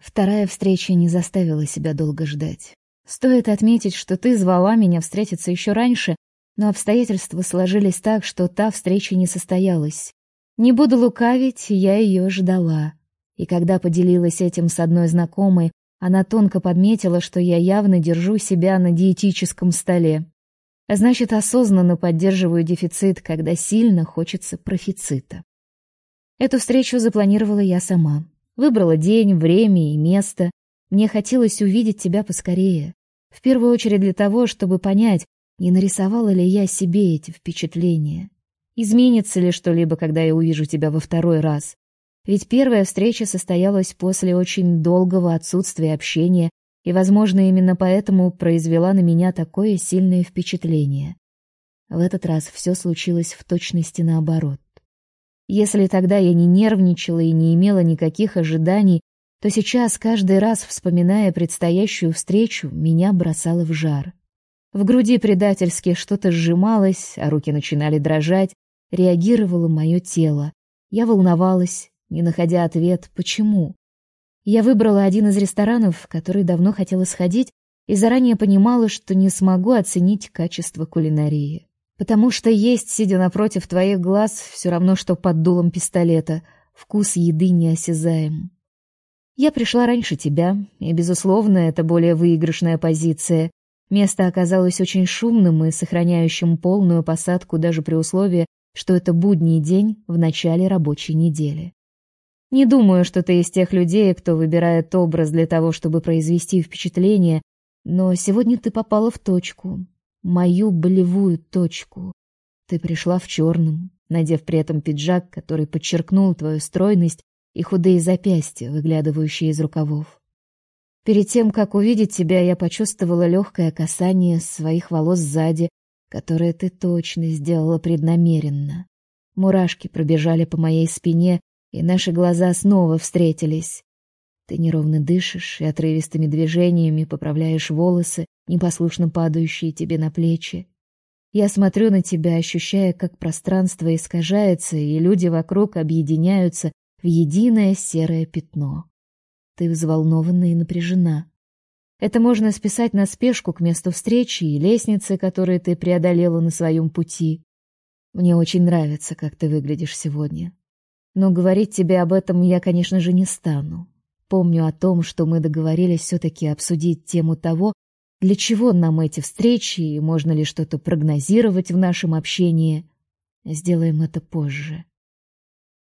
Вторая встреча не заставила себя долго ждать. Стоит отметить, что ты звала меня встретиться еще раньше, но обстоятельства сложились так, что та встреча не состоялась. Не буду лукавить, я ее ждала. И когда поделилась этим с одной знакомой, она тонко подметила, что я явно держу себя на диетическом столе. Значит, осознанно поддерживаю дефицит, когда сильно хочется профицита. Эту встречу запланировала я сама. Выбрала день, время и место. Мне хотелось увидеть тебя поскорее. В первую очередь для того, чтобы понять, не нарисовала ли я себе эти впечатления. Изменится ли что-либо, когда я увижу тебя во второй раз? Ведь первая встреча состоялась после очень долгого отсутствия общения, и, возможно, именно поэтому произвела на меня такое сильное впечатление. В этот раз все случилось в точности наоборот. Если тогда я не нервничала и не имела никаких ожиданий, то сейчас, каждый раз вспоминая предстоящую встречу, меня бросало в жар. В груди предательски что-то сжималось, а руки начинали дрожать, реагировало мое тело. Я волновалась, не находя ответ, почему. Я выбрала один из ресторанов, в который давно хотела сходить, и заранее понимала, что не смогу оценить качество кулинарии. Потому что есть, сидя напротив твоих глаз, все равно, что под дулом пистолета. Вкус еды неосязаем. Я пришла раньше тебя, и, безусловно, это более выигрышная позиция. Место оказалось очень шумным и сохраняющим полную посадку даже при условии, что это будний день в начале рабочей недели. Не думаю, что ты из тех людей, кто выбирает образ для того, чтобы произвести впечатление, но сегодня ты попала в точку мою болевую точку. Ты пришла в черном, надев при этом пиджак, который подчеркнул твою стройность и худые запястья, выглядывающие из рукавов. Перед тем, как увидеть тебя, я почувствовала легкое касание своих волос сзади, которое ты точно сделала преднамеренно. Мурашки пробежали по моей спине, и наши глаза снова встретились. Ты неровно дышишь и отрывистыми движениями поправляешь волосы, непослушно падающие тебе на плечи. Я смотрю на тебя, ощущая, как пространство искажается, и люди вокруг объединяются в единое серое пятно. Ты взволнована и напряжена. Это можно списать на спешку к месту встречи и лестнице, которую ты преодолела на своем пути. Мне очень нравится, как ты выглядишь сегодня. Но говорить тебе об этом я, конечно же, не стану. Помню о том, что мы договорились все-таки обсудить тему того, для чего нам эти встречи и можно ли что-то прогнозировать в нашем общении. Сделаем это позже.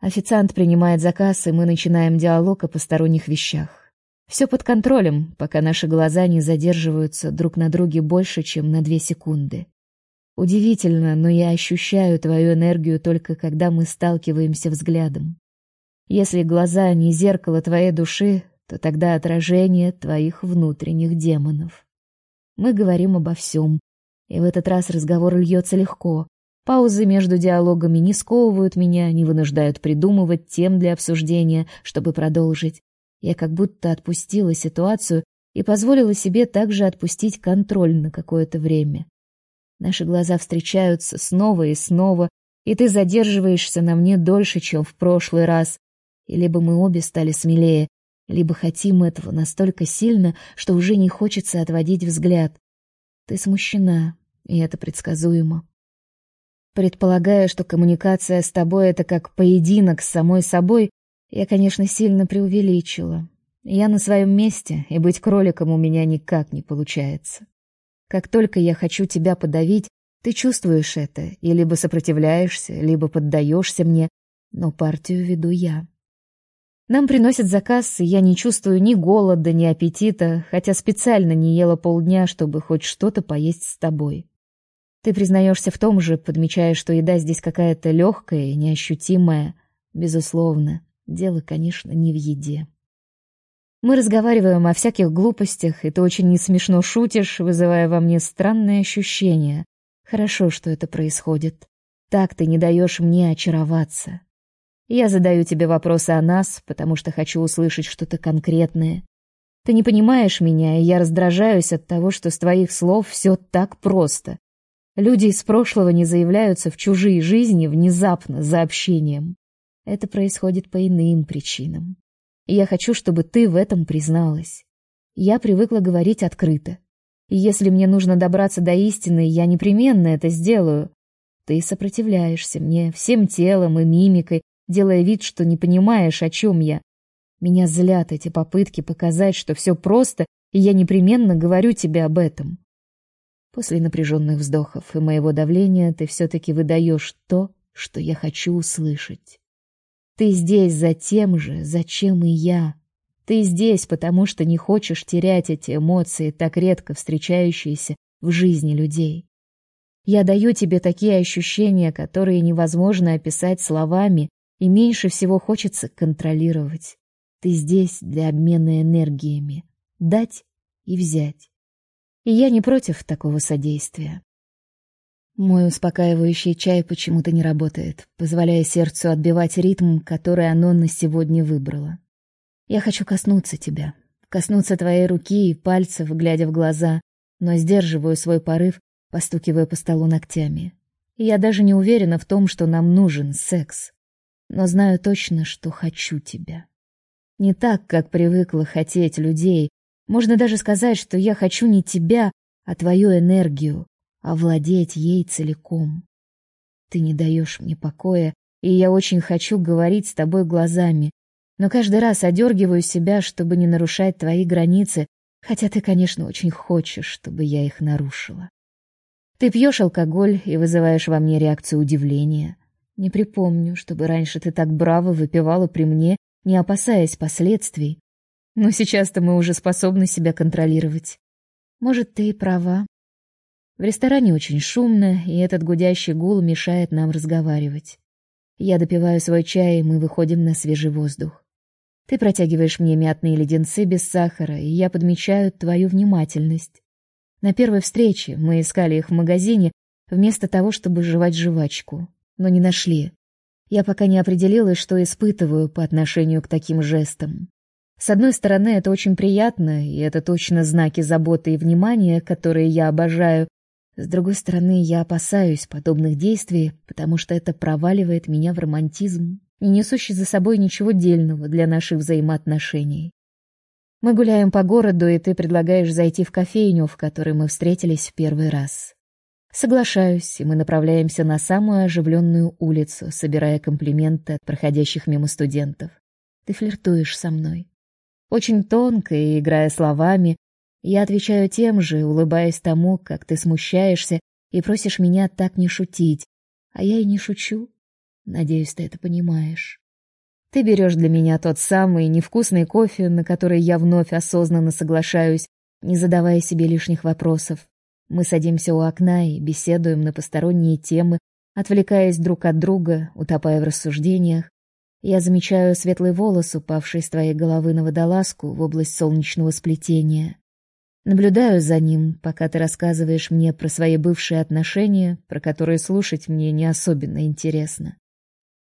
Официант принимает заказ, и мы начинаем диалог о посторонних вещах. Все под контролем, пока наши глаза не задерживаются друг на друге больше, чем на две секунды. Удивительно, но я ощущаю твою энергию только когда мы сталкиваемся взглядом. Если глаза не зеркало твоей души, то тогда отражение твоих внутренних демонов. Мы говорим обо всем, и в этот раз разговор льется легко. Паузы между диалогами не сковывают меня, не вынуждают придумывать тем для обсуждения, чтобы продолжить. Я как будто отпустила ситуацию и позволила себе также отпустить контроль на какое-то время. Наши глаза встречаются снова и снова, и ты задерживаешься на мне дольше, чем в прошлый раз, и либо мы обе стали смелее, либо хотим этого настолько сильно, что уже не хочется отводить взгляд. Ты смущена, и это предсказуемо. Предполагая, что коммуникация с тобой — это как поединок с самой собой, я, конечно, сильно преувеличила. Я на своем месте, и быть кроликом у меня никак не получается. Как только я хочу тебя подавить, ты чувствуешь это, и либо сопротивляешься, либо поддаешься мне, но партию веду я. Нам приносят заказ, и я не чувствую ни голода, ни аппетита, хотя специально не ела полдня, чтобы хоть что-то поесть с тобой. Ты признаешься в том же, подмечая, что еда здесь какая-то легкая и неощутимая. Безусловно, дело, конечно, не в еде. Мы разговариваем о всяких глупостях, и ты очень не смешно шутишь, вызывая во мне странные ощущения. Хорошо, что это происходит. Так ты не даешь мне очароваться. Я задаю тебе вопросы о нас, потому что хочу услышать что-то конкретное. Ты не понимаешь меня, и я раздражаюсь от того, что с твоих слов все так просто. Люди из прошлого не заявляются в чужие жизни внезапно за общением. Это происходит по иным причинам. И я хочу, чтобы ты в этом призналась. Я привыкла говорить открыто. И если мне нужно добраться до истины, я непременно это сделаю. Ты сопротивляешься мне всем телом и мимикой, делая вид, что не понимаешь, о чем я. Меня злят эти попытки показать, что все просто, и я непременно говорю тебе об этом. После напряженных вздохов и моего давления ты все-таки выдаешь то, что я хочу услышать. Ты здесь за тем же, зачем и я. Ты здесь, потому что не хочешь терять эти эмоции, так редко встречающиеся в жизни людей. Я даю тебе такие ощущения, которые невозможно описать словами, и меньше всего хочется контролировать. Ты здесь для обмена энергиями, дать и взять. И я не против такого содействия. Мой успокаивающий чай почему-то не работает, позволяя сердцу отбивать ритм, который оно на сегодня выбрало. Я хочу коснуться тебя, коснуться твоей руки и пальцев, глядя в глаза, но сдерживаю свой порыв, постукивая по столу ногтями. Я даже не уверена в том, что нам нужен секс, но знаю точно, что хочу тебя. Не так, как привыкла хотеть людей. Можно даже сказать, что я хочу не тебя, а твою энергию, овладеть ей целиком. Ты не даешь мне покоя, и я очень хочу говорить с тобой глазами, но каждый раз одергиваю себя, чтобы не нарушать твои границы, хотя ты, конечно, очень хочешь, чтобы я их нарушила. Ты пьешь алкоголь и вызываешь во мне реакцию удивления. Не припомню, чтобы раньше ты так браво выпивала при мне, не опасаясь последствий. Но сейчас-то мы уже способны себя контролировать. Может, ты и права, в ресторане очень шумно, и этот гудящий гул мешает нам разговаривать. Я допиваю свой чай, и мы выходим на свежий воздух. Ты протягиваешь мне мятные леденцы без сахара, и я подмечаю твою внимательность. На первой встрече мы искали их в магазине, вместо того, чтобы жевать жвачку, но не нашли. Я пока не определилась, что испытываю по отношению к таким жестам. С одной стороны, это очень приятно, и это точно знаки заботы и внимания, которые я обожаю, с другой стороны, я опасаюсь подобных действий, потому что это проваливает меня в романтизм, не несущий за собой ничего дельного для наших взаимоотношений. Мы гуляем по городу, и ты предлагаешь зайти в кофейню, в которой мы встретились в первый раз. Соглашаюсь, и мы направляемся на самую оживленную улицу, собирая комплименты от проходящих мимо студентов. Ты флиртуешь со мной. Очень тонко и играя словами, я отвечаю тем же, улыбаясь тому, как ты смущаешься и просишь меня так не шутить. А я и не шучу. Надеюсь, ты это понимаешь. Ты берешь для меня тот самый невкусный кофе, на который я вновь осознанно соглашаюсь, не задавая себе лишних вопросов. Мы садимся у окна и беседуем на посторонние темы, отвлекаясь друг от друга, утопая в рассуждениях. Я замечаю светлый волос, упавший с твоей головы на водолазку в область солнечного сплетения. Наблюдаю за ним, пока ты рассказываешь мне про свои бывшие отношения, про которые слушать мне не особенно интересно.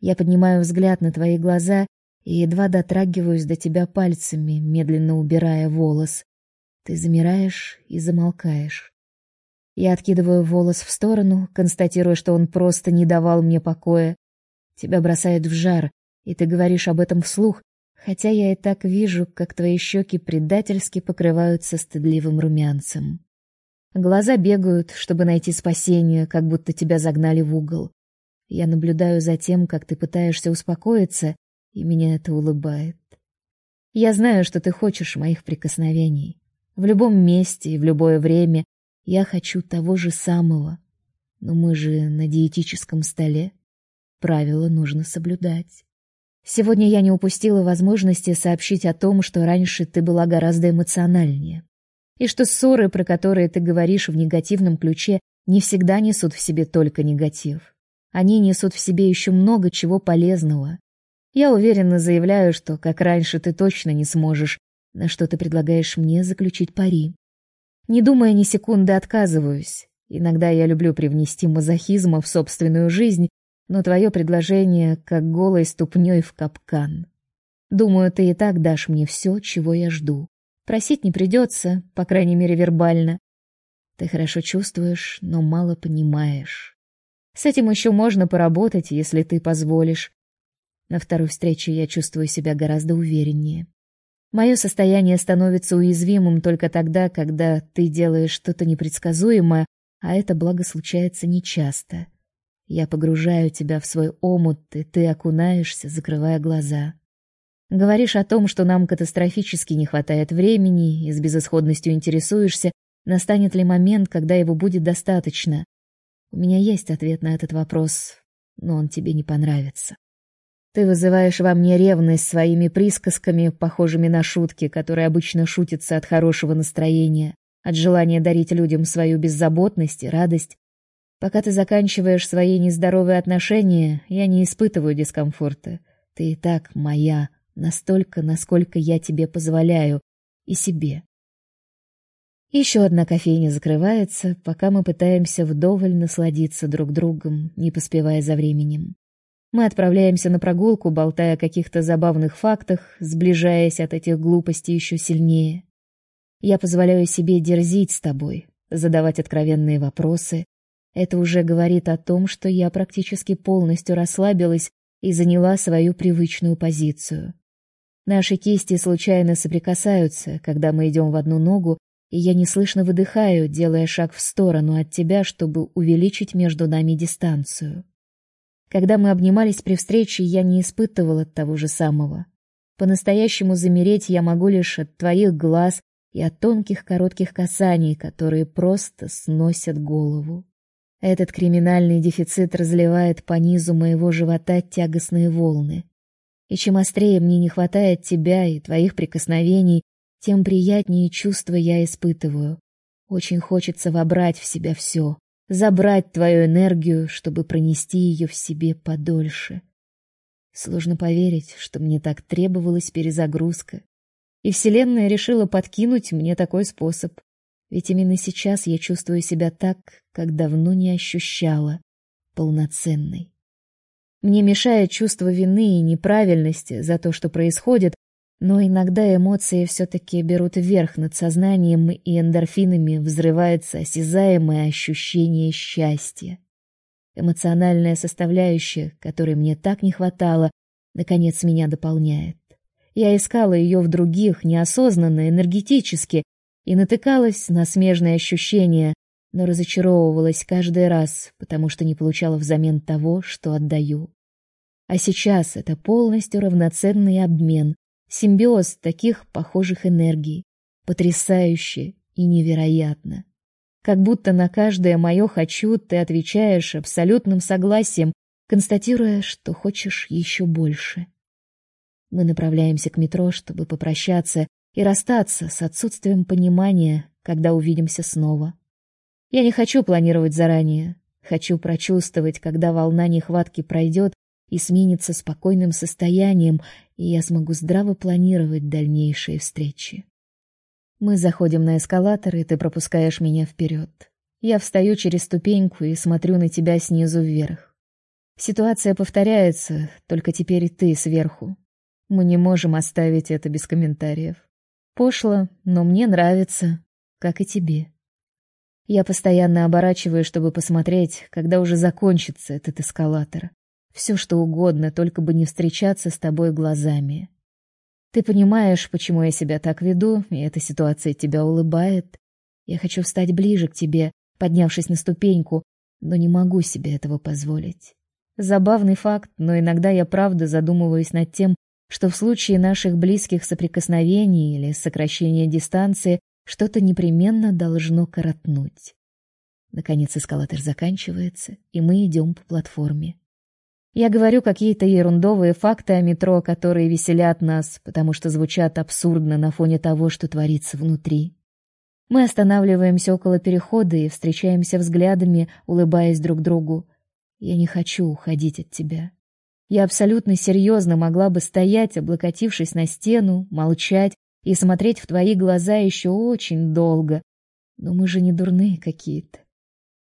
Я поднимаю взгляд на твои глаза и едва дотрагиваюсь до тебя пальцами, медленно убирая волос. Ты замираешь и замолкаешь. Я откидываю волос в сторону, констатируя, что он просто не давал мне покоя. Тебя бросает в жар, и ты говоришь об этом вслух, хотя я и так вижу, как твои щеки предательски покрываются стыдливым румянцем. Глаза бегают, чтобы найти спасение, как будто тебя загнали в угол. Я наблюдаю за тем, как ты пытаешься успокоиться, и меня это улыбает. Я знаю, что ты хочешь моих прикосновений. В любом месте и в любое время я хочу того же самого. Но мы же на диетическом столе. Правила нужно соблюдать. Сегодня я не упустила возможности сообщить о том, что раньше ты была гораздо эмоциональнее. И что ссоры, про которые ты говоришь в негативном ключе, не всегда несут в себе только негатив. Они несут в себе еще много чего полезного. Я уверенно заявляю, что, как раньше, ты точно не сможешь, на что ты предлагаешь мне заключить пари. Не думая ни секунды, отказываюсь. Иногда я люблю привнести мазохизма в собственную жизнь но твое предложение как голой ступней в капкан. Думаю, ты и так дашь мне все, чего я жду. Просить не придется, по крайней мере, вербально. Ты хорошо чувствуешь, но мало понимаешь. С этим еще можно поработать, если ты позволишь. На второй встрече я чувствую себя гораздо увереннее. Мое состояние становится уязвимым только тогда, когда ты делаешь что-то непредсказуемое, а это благо случается нечасто. Я погружаю тебя в свой омут, и ты окунаешься, закрывая глаза. Говоришь о том, что нам катастрофически не хватает времени, и с безысходностью интересуешься, настанет ли момент, когда его будет достаточно. У меня есть ответ на этот вопрос, но он тебе не понравится. Ты вызываешь во мне ревность своими присказками, похожими на шутки, которые обычно шутятся от хорошего настроения, от желания дарить людям свою беззаботность и радость. Пока ты заканчиваешь свои нездоровые отношения, я не испытываю дискомфорта. Ты и так моя, настолько, насколько я тебе позволяю, и себе. Еще одна кофейня закрывается, пока мы пытаемся вдоволь насладиться друг другом, не поспевая за временем. Мы отправляемся на прогулку, болтая о каких-то забавных фактах, сближаясь от этих глупостей еще сильнее. Я позволяю себе дерзить с тобой, задавать откровенные вопросы. Это уже говорит о том, что я практически полностью расслабилась и заняла свою привычную позицию. Наши кисти случайно соприкасаются, когда мы идем в одну ногу, и я неслышно выдыхаю, делая шаг в сторону от тебя, чтобы увеличить между нами дистанцию. Когда мы обнимались при встрече, я не испытывала того же самого. По-настоящему замереть я могу лишь от твоих глаз и от тонких коротких касаний, которые просто сносят голову. Этот криминальный дефицит разливает по низу моего живота тягостные волны. И чем острее мне не хватает тебя и твоих прикосновений, тем приятнее чувства я испытываю. Очень хочется вобрать в себя все, забрать твою энергию, чтобы пронести ее в себе подольше. Сложно поверить, что мне так требовалась перезагрузка. И Вселенная решила подкинуть мне такой способ. Ведь именно сейчас я чувствую себя так, как давно не ощущала, полноценной. Мне мешает чувство вины и неправильности за то, что происходит, но иногда эмоции все-таки берут верх над сознанием, и эндорфинами взрывается осязаемое ощущение счастья. Эмоциональная составляющая, которой мне так не хватало, наконец меня дополняет. Я искала ее в других, неосознанно, энергетически, и натыкалась на смежные ощущения, но разочаровывалась каждый раз, потому что не получала взамен того, что отдаю. А сейчас это полностью равноценный обмен, Симбиоз таких похожих энергий. Потрясающе и невероятно. Как будто на каждое мое «хочу» ты отвечаешь абсолютным согласием, констатируя, что хочешь еще больше. Мы направляемся к метро, чтобы попрощаться и расстаться с отсутствием понимания, когда увидимся снова. Я не хочу планировать заранее. Хочу прочувствовать, когда волна нехватки пройдет, и сменится спокойным состоянием, и я смогу здраво планировать дальнейшие встречи. Мы заходим на эскалатор, и ты пропускаешь меня вперед. Я встаю через ступеньку и смотрю на тебя снизу вверх. Ситуация повторяется, только теперь ты сверху. Мы не можем оставить это без комментариев. Пошло, но мне нравится, как и тебе. Я постоянно оборачиваюсь, чтобы посмотреть, когда уже закончится этот эскалатор. Все что угодно, только бы не встречаться с тобой глазами. Ты понимаешь, почему я себя так веду, и эта ситуация тебя улыбает. Я хочу встать ближе к тебе, поднявшись на ступеньку, но не могу себе этого позволить. Забавный факт, но иногда я правда задумываюсь над тем, что в случае наших близких соприкосновений или сокращения дистанции что-то непременно должно коротнуть. Наконец эскалатор заканчивается, и мы идем по платформе. Я говорю какие-то ерундовые факты о метро, которые веселят нас, потому что звучат абсурдно на фоне того, что творится внутри. Мы останавливаемся около перехода и встречаемся взглядами, улыбаясь друг другу. Я не хочу уходить от тебя. Я абсолютно серьезно могла бы стоять, облокотившись на стену, молчать и смотреть в твои глаза еще очень долго. Но мы же не дурные какие-то.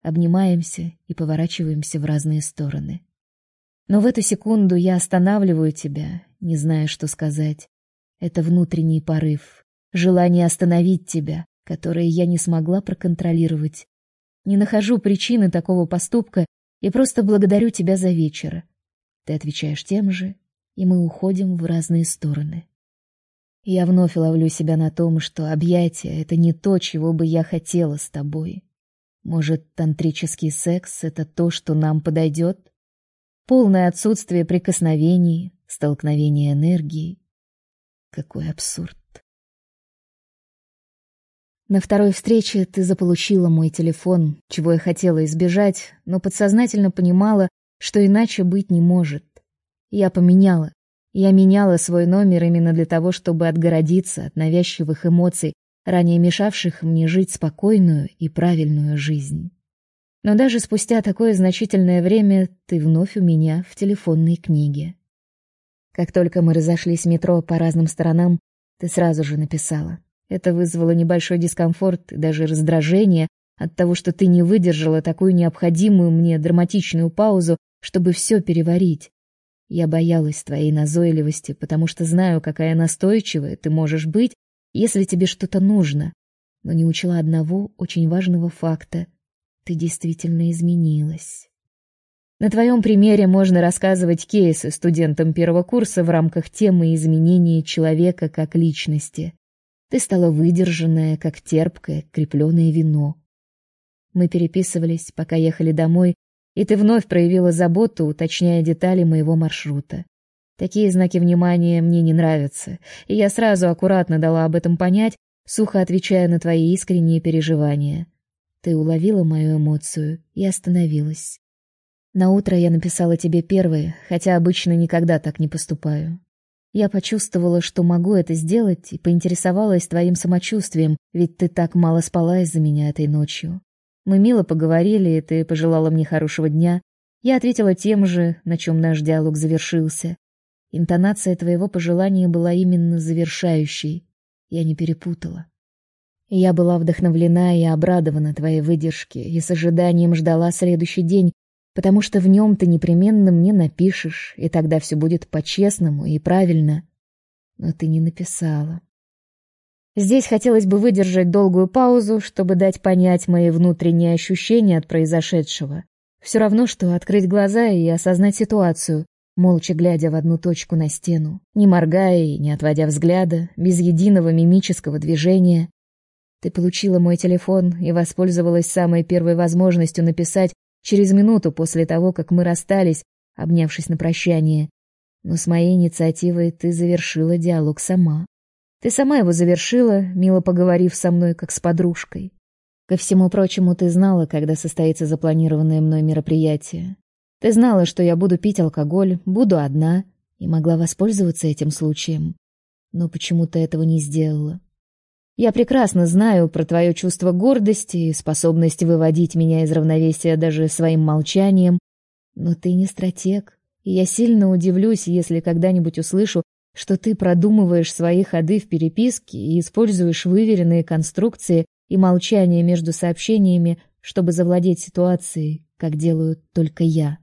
Обнимаемся и поворачиваемся в разные стороны. Но в эту секунду я останавливаю тебя, не зная, что сказать. Это внутренний порыв, желание остановить тебя, которое я не смогла проконтролировать. Не нахожу причины такого поступка и просто благодарю тебя за вечер. Ты отвечаешь тем же, и мы уходим в разные стороны. Я вновь ловлю себя на том, что объятия — это не то, чего бы я хотела с тобой. Может, тантрический секс — это то, что нам подойдет? Полное отсутствие прикосновений, столкновение энергии. Какой абсурд. На второй встрече ты заполучила мой телефон, чего я хотела избежать, но подсознательно понимала, что иначе быть не может. Я поменяла. Я меняла свой номер именно для того, чтобы отгородиться от навязчивых эмоций, ранее мешавших мне жить спокойную и правильную жизнь. Но даже спустя такое значительное время ты вновь у меня в телефонной книге. Как только мы разошлись в метро по разным сторонам, ты сразу же написала: это вызвало небольшой дискомфорт и даже раздражение от того, что ты не выдержала такую необходимую мне драматичную паузу, чтобы все переварить. Я боялась твоей назойливости, потому что знаю, какая настойчивая ты можешь быть, если тебе что-то нужно. Но не учла одного очень важного факта: ты действительно изменилась. На твоем примере можно рассказывать кейсы студентам первого курса в рамках темы изменения человека как личности. Ты стала выдержанная, как терпкое, крепленное вино. Мы переписывались, пока ехали домой, и ты вновь проявила заботу, уточняя детали моего маршрута. Такие знаки внимания мне не нравятся, и я сразу аккуратно дала об этом понять, сухо отвечая на твои искренние переживания. Ты уловила мою эмоцию и остановилась. На утро я написала тебе первое, хотя обычно никогда так не поступаю. Я почувствовала, что могу это сделать, и поинтересовалась твоим самочувствием, ведь ты так мало спала из-за меня этой ночью. Мы мило поговорили, и ты пожелала мне хорошего дня. Я ответила тем же, на чем наш диалог завершился. Интонация твоего пожелания была именно завершающей. Я не перепутала. Я была вдохновлена и обрадована твоей выдержке и с ожиданием ждала следующий день, потому что в нем ты непременно мне напишешь, и тогда все будет по-честному и правильно. Но ты не написала. Здесь хотелось бы выдержать долгую паузу, чтобы дать понять мои внутренние ощущения от произошедшего. Все равно, что открыть глаза и осознать ситуацию, молча глядя в одну точку на стену, не моргая и не отводя взгляда, без единого мимического движения. Ты получила мой телефон и воспользовалась самой первой возможностью написать через минуту после того, как мы расстались, обнявшись на прощание. Но с моей инициативой ты завершила диалог сама. Ты сама его завершила, мило поговорив со мной, как с подружкой. Ко всему прочему, ты знала, когда состоится запланированное мной мероприятие. Ты знала, что я буду пить алкоголь, буду одна, и могла воспользоваться этим случаем. Но почему-то этого не сделала. Я прекрасно знаю про твое чувство гордости и способность выводить меня из равновесия даже своим молчанием, но ты не стратег, и я сильно удивлюсь, если когда-нибудь услышу, что ты продумываешь свои ходы в переписке и используешь выверенные конструкции и молчание между сообщениями, чтобы завладеть ситуацией, как делаю только я.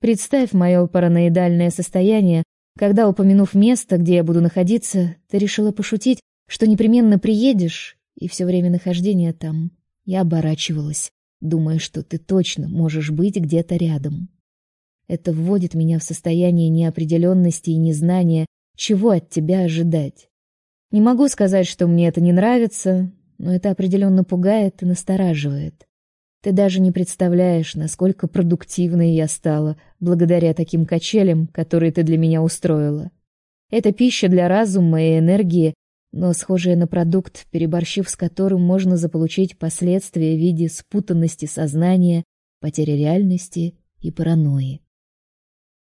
Представь мое параноидальное состояние, когда, упомянув место, где я буду находиться, ты решила пошутить, что непременно приедешь, и все время нахождения там я оборачивалась, думая, что ты точно можешь быть где-то рядом. Это вводит меня в состояние неопределенности и незнания, чего от тебя ожидать. Не могу сказать, что мне это не нравится, но это определенно пугает и настораживает. Ты даже не представляешь, насколько продуктивной я стала благодаря таким качелям, которые ты для меня устроила. Это пища для разума и энергии, но схожее на продукт, переборщив с которым можно заполучить последствия в виде спутанности сознания, потери реальности и паранойи.